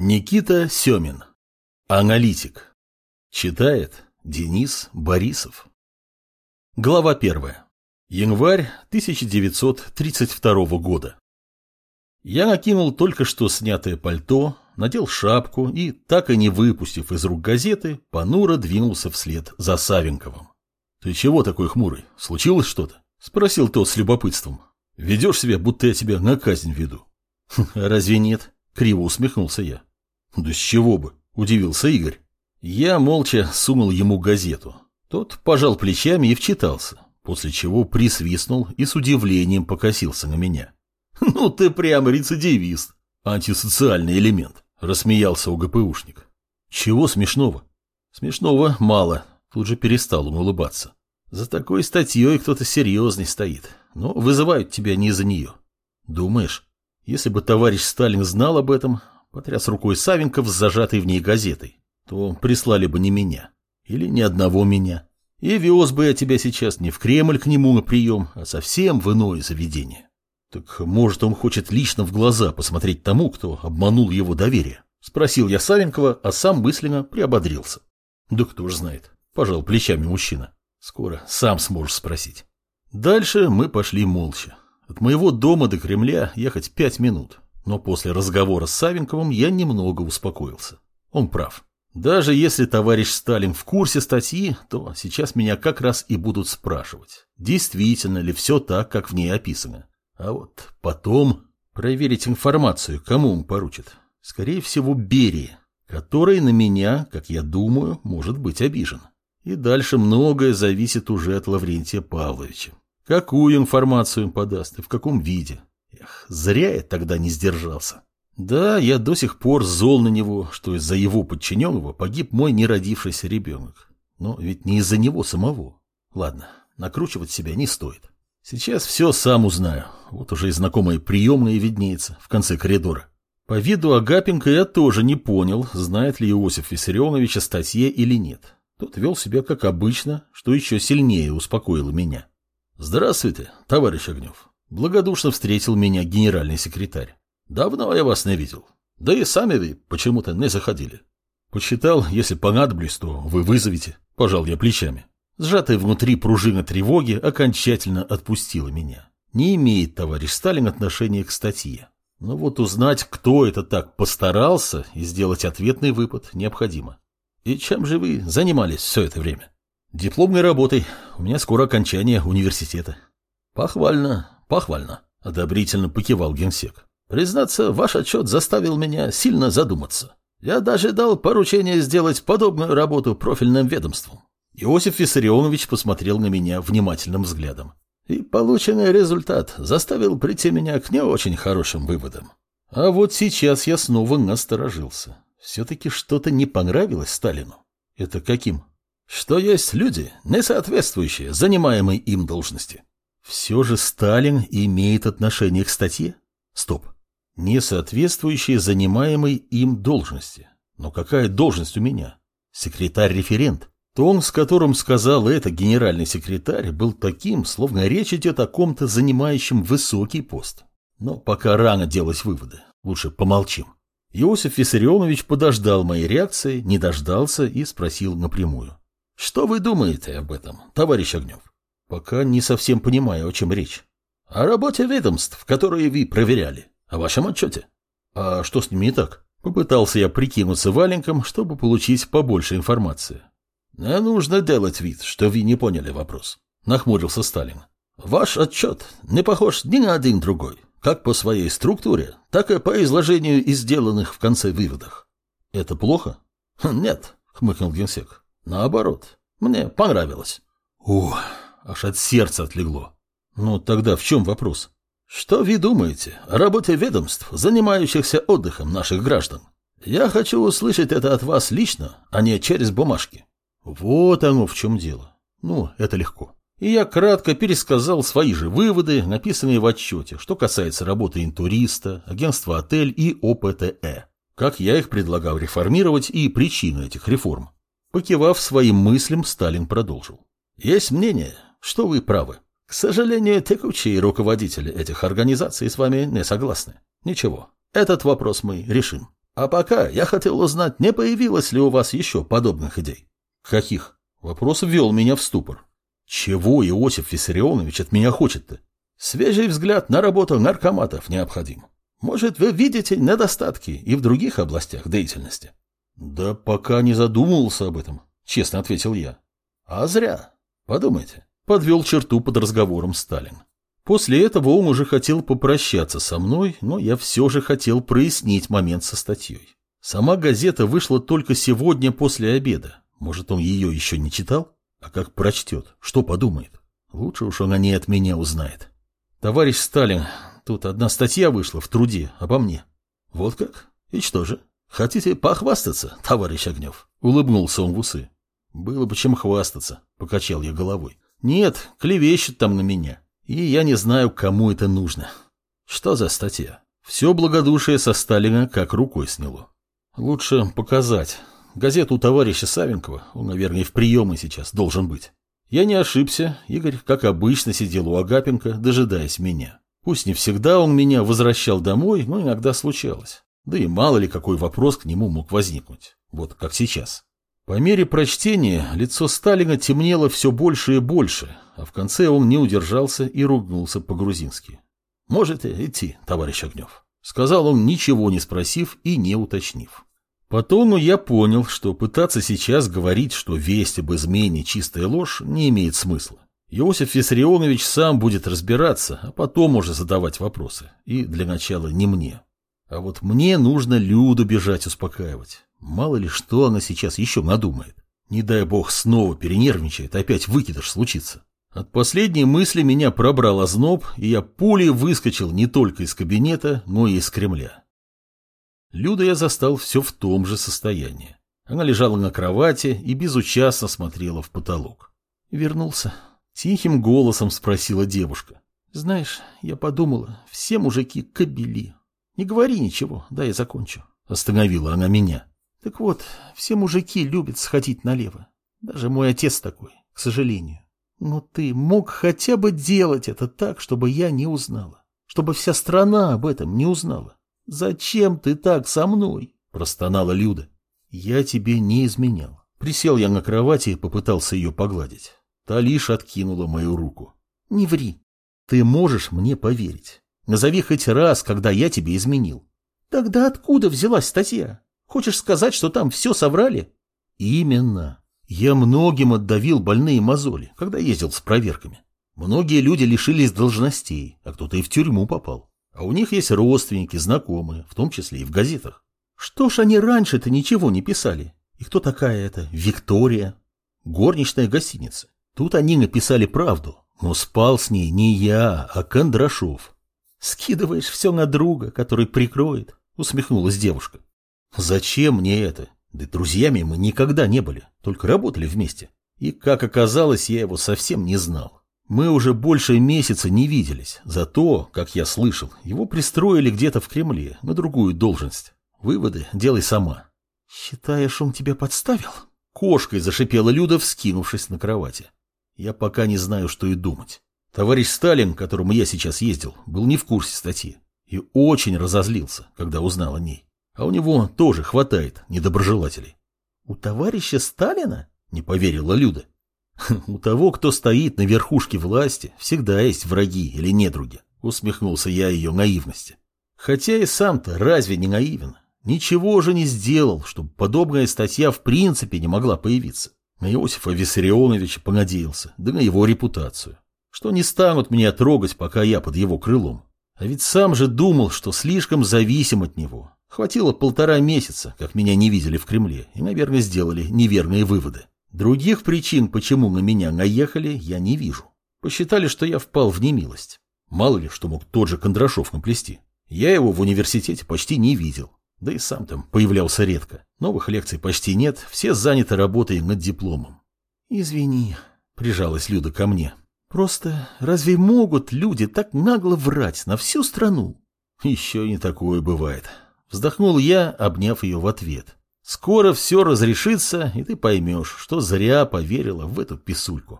Никита Семин. Аналитик. Читает Денис Борисов. Глава первая. Январь 1932 года. Я накинул только что снятое пальто, надел шапку и, так и не выпустив из рук газеты, понуро двинулся вслед за Савенковым. «Ты чего такой хмурый? Случилось что-то?» — спросил тот с любопытством. «Ведешь себя, будто я тебя на казнь веду». «Разве нет?» — криво усмехнулся я. Да с чего бы, удивился Игорь. Я молча сунул ему газету. Тот пожал плечами и вчитался, после чего присвистнул и с удивлением покосился на меня. «Ну ты прям рецидивист, антисоциальный элемент», — рассмеялся УГПУшник. «Чего смешного?» «Смешного мало», — тут же перестал он улыбаться. «За такой статьей кто-то серьезный стоит, но вызывают тебя не из-за нее. Думаешь, если бы товарищ Сталин знал об этом, потряс рукой Савенков с зажатой в ней газетой, то прислали бы не меня. Или ни одного меня. И вез бы я тебя сейчас не в Кремль к нему на прием, а совсем в иное заведение. Так может, он хочет лично в глаза посмотреть тому, кто обманул его доверие? Спросил я Савенкова, а сам мысленно приободрился. Да кто ж знает, пожал плечами мужчина. Скоро сам сможешь спросить. Дальше мы пошли молча. От моего дома до Кремля ехать пять минут. Но после разговора с Савенковым я немного успокоился. Он прав. Даже если товарищ Сталин в курсе статьи, то сейчас меня как раз и будут спрашивать, действительно ли все так, как в ней описано. А вот потом проверить информацию, кому он поручит. Скорее всего, Берии, который на меня, как я думаю, может быть обижен. И дальше многое зависит уже от Лаврентия Павловича. Какую информацию он подаст и в каком виде. Эх, зря я тогда не сдержался. Да, я до сих пор зол на него, что из-за его подчиненного погиб мой неродившийся ребенок. Но ведь не из-за него самого. Ладно, накручивать себя не стоит. Сейчас все сам узнаю. Вот уже и знакомая приемная виднеется в конце коридора. По виду Агапенко я тоже не понял, знает ли Иосиф Виссарионович о статье или нет. Тот вел себя как обычно, что еще сильнее успокоило меня. «Здравствуйте, товарищ Огнев. Благодушно встретил меня генеральный секретарь. Давно я вас не видел. Да и сами вы почему-то не заходили. Посчитал, если понадоблюсь, то вы вызовете. Пожал я плечами. Сжатая внутри пружина тревоги окончательно отпустила меня. Не имеет товарищ Сталин отношения к статье. Но вот узнать, кто это так постарался, и сделать ответный выпад необходимо. И чем же вы занимались все это время? Дипломной работой. У меня скоро окончание университета. Похвально. Похвально, одобрительно покивал генсек. Признаться, ваш отчет заставил меня сильно задуматься. Я даже дал поручение сделать подобную работу профильным ведомствам. Иосиф Виссарионович посмотрел на меня внимательным взглядом. И полученный результат заставил прийти меня к не очень хорошим выводам. А вот сейчас я снова насторожился. Все-таки что-то не понравилось Сталину. Это каким? Что есть люди, не соответствующие занимаемой им должности. Все же Сталин имеет отношение к статье? Стоп. Не соответствующие занимаемой им должности. Но какая должность у меня? Секретарь-референт. Тон, с которым сказал это генеральный секретарь, был таким, словно речь идет о ком-то, занимающем высокий пост. Но пока рано делать выводы. Лучше помолчим. Иосиф Виссарионович подождал моей реакции, не дождался и спросил напрямую. «Что вы думаете об этом, товарищ Огнев?» Пока не совсем понимаю, о чем речь. О работе ведомств, которые вы проверяли. О вашем отчете. А что с ними не так? Попытался я прикинуться валенком, чтобы получить побольше информации. Не нужно делать вид, что вы не поняли вопрос. Нахмурился Сталин. Ваш отчет не похож ни на один другой, как по своей структуре, так и по изложению и сделанных в конце выводах. Это плохо? Нет, хмыкнул генсек. Наоборот, мне понравилось. Ух. Аж от сердца отлегло. Ну, тогда в чем вопрос? Что вы думаете о работе ведомств, занимающихся отдыхом наших граждан? Я хочу услышать это от вас лично, а не через бумажки. Вот оно в чем дело. Ну, это легко. И я кратко пересказал свои же выводы, написанные в отчете, что касается работы интуриста, агентства «Отель» и ОПТЭ. Как я их предлагал реформировать и причину этих реформ. Покивав своим мыслям, Сталин продолжил. Есть мнение, что вы правы. К сожалению, текучие руководители этих организаций с вами не согласны. Ничего, этот вопрос мы решим. А пока я хотел узнать, не появилось ли у вас еще подобных идей? Каких? Вопрос ввел меня в ступор. Чего Иосиф Виссарионович от меня хочет-то? Свежий взгляд на работу наркоматов необходим. Может, вы видите недостатки и в других областях деятельности? Да пока не задумывался об этом, честно ответил я. А зря. Подумайте. Подвел черту под разговором Сталин. После этого он уже хотел попрощаться со мной, но я все же хотел прояснить момент со статьей. Сама газета вышла только сегодня после обеда. Может, он ее еще не читал? А как прочтет, что подумает? Лучше уж он о ней от меня узнает. Товарищ Сталин, тут одна статья вышла в труде обо мне. Вот как? И что же? Хотите похвастаться, товарищ Огнев? Улыбнулся он в усы. Было бы чем хвастаться, покачал я головой. Нет, клевещут там на меня. И я не знаю, кому это нужно. Что за статья? Все благодушие со Сталина как рукой сняло. Лучше показать. Газету у товарища Савенкова, он, наверное, в приеме сейчас должен быть. Я не ошибся, Игорь, как обычно, сидел у Агапенко, дожидаясь меня. Пусть не всегда он меня возвращал домой, но иногда случалось. Да и мало ли какой вопрос к нему мог возникнуть. Вот как сейчас. По мере прочтения лицо Сталина темнело все больше и больше, а в конце он не удержался и ругнулся по-грузински. «Можете идти, товарищ Огнев», — сказал он, ничего не спросив и не уточнив. По тону я понял, что пытаться сейчас говорить, что весть об измене чистая ложь, не имеет смысла. Иосиф Виссарионович сам будет разбираться, а потом уже задавать вопросы. И для начала не мне. А вот мне нужно Люду бежать успокаивать. Мало ли что она сейчас еще надумает. Не дай бог снова перенервничает, опять выкидыш случится. От последней мысли меня пробрал озноб, и я пулей выскочил не только из кабинета, но и из Кремля. Люда я застал все в том же состоянии. Она лежала на кровати и безучастно смотрела в потолок. Вернулся. Тихим голосом спросила девушка. Знаешь, я подумала, все мужики кобели. Не говори ничего, да я закончу. Остановила она меня. Так вот, все мужики любят сходить налево. Даже мой отец такой, к сожалению. Но ты мог хотя бы делать это так, чтобы я не узнала. Чтобы вся страна об этом не узнала. Зачем ты так со мной? Простонала Люда. Я тебе не изменял. Присел я на кровати и попытался ее погладить. Та лишь откинула мою руку. Не ври. Ты можешь мне поверить. Назови хоть раз, когда я тебе изменил. Тогда откуда взялась статья? Хочешь сказать, что там все соврали? Именно. Я многим отдавил больные мозоли, когда ездил с проверками. Многие люди лишились должностей, а кто-то и в тюрьму попал. А у них есть родственники, знакомые, в том числе и в газетах. Что ж они раньше-то ничего не писали? И кто такая эта Виктория? Горничная гостиница. Тут они написали правду, но спал с ней не я, а Кондрашов. Скидываешь все на друга, который прикроет, усмехнулась девушка. Зачем мне это? Да друзьями мы никогда не были, только работали вместе. И, как оказалось, я его совсем не знал. Мы уже больше месяца не виделись, зато, как я слышал, его пристроили где-то в Кремле на другую должность. Выводы делай сама. Считаешь, он тебя подставил? Кошкой зашипела Люда, вскинувшись на кровати. Я пока не знаю, что и думать. Товарищ Сталин, к которому я сейчас ездил, был не в курсе статьи и очень разозлился, когда узнал о ней. А у него тоже хватает недоброжелателей. У товарища Сталина? Не поверила Люда. У того, кто стоит на верхушке власти, всегда есть враги или недруги. Усмехнулся я ее наивности. Хотя и сам-то разве не наивен? Ничего же не сделал, чтобы подобная статья в принципе не могла появиться. На Иосифа Виссарионовича понадеялся, да на его репутацию. Что не станут меня трогать, пока я под его крылом. А ведь сам же думал, что слишком зависим от него, Хватило полтора месяца, как меня не видели в Кремле, и, наверное, сделали неверные выводы. Других причин, почему на меня наехали, я не вижу. Посчитали, что я впал в немилость. Мало ли, что мог тот же Кондрашов наплести. Я его в университете почти не видел. Да и сам там появлялся редко. Новых лекций почти нет, все заняты работой над дипломом. «Извини», — прижалась Люда ко мне. «Просто разве могут люди так нагло врать на всю страну?» «Еще не такое бывает», Вздохнул я, обняв ее в ответ. Скоро все разрешится, и ты поймешь, что зря поверила в эту писульку.